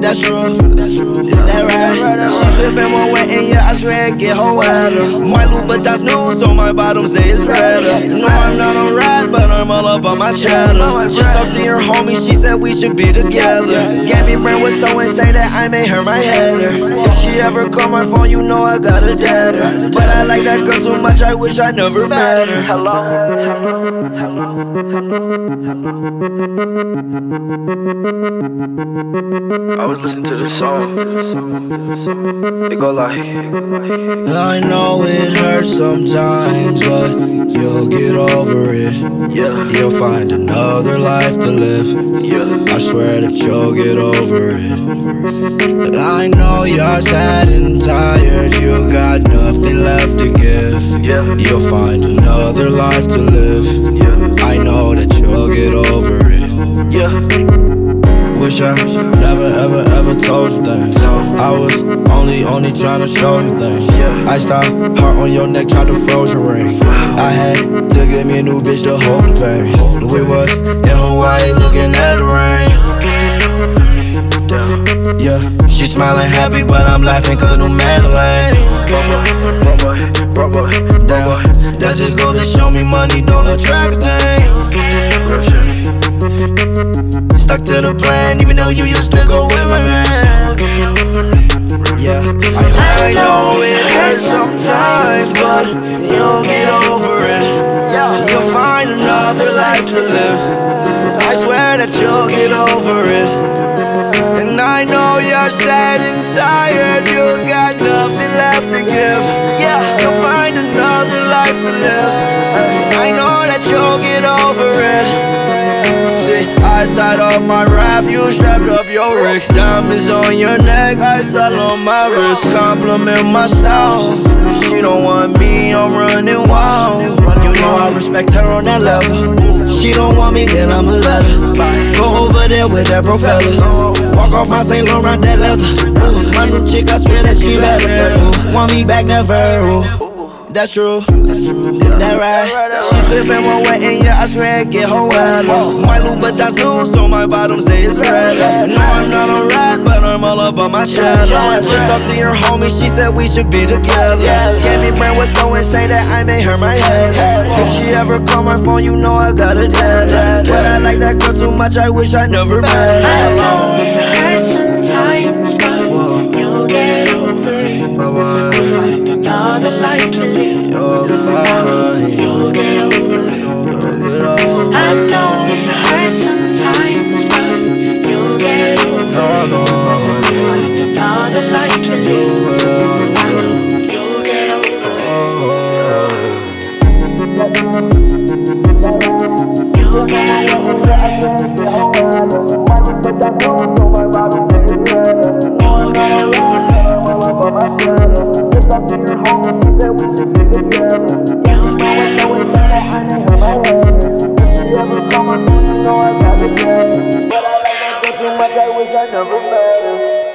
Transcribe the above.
That's true. That right. She sippin' more wet and yeah, I swear get her wetter. My Louboutins new, so my bottoms they is redder. No, I'm not a rat, but I'm all up on my cheddar. Just talked to your homie, she said we should be together. Me brand with so insane that I made her my header. If she ever call my phone, you know I got a deader. But I like that girl much, I wish I never met her. Hello. Hello. Hello. I was listening to this song. It go like, I know it hurts sometimes, but you'll get over it. yeah, You'll find another life to live. yeah, I swear that you'll get over it. I know you're sad and tired, You'll find another life to live. I know that you'll get over it. Wish I never ever ever told you things. I was only only trying to show you things. I stopped heart on your neck, tried to froze your ring. I had to get me a new bitch to hold the pain. We was in Hawaii looking at the rain. Yeah, she smiling happy, but I'm laughing cause a new Madeline. Raw that just go to show me money don't attract things. Stuck to the plan, even though you used to go with my man. Yeah, I, I know it hurts sometimes, but you'll get over it. You'll find another life to live. I swear that you'll get over it. And I know you're sad and tired, you got nothing left to I know that you'll get over it. See, I tied up my raft, you strapped up your rig. Diamonds on your neck, ice all on my wrist. Compliment my style. She don't want me, I'm running wild. You know I respect her on that level. She don't want me, then I'ma let her. Go over there with that bro fella. Walk off my St. Laurent, that leather. My new chick, I swear that she better. Want me back, never. Ooh. That's true. That right. She sippin' one wet and yeah, I swear it get her wetter. My Louboutins new, so my bottoms they is redder. No, I'm not a rat, but I'm all up on my cheddar. Just talked to your homie, she said we should be together. Gave me brand was so insane that I made her my head. If she ever call my phone, you know I got a dead. But I like that girl too much, I wish I never met her. Know much I wish I never met him.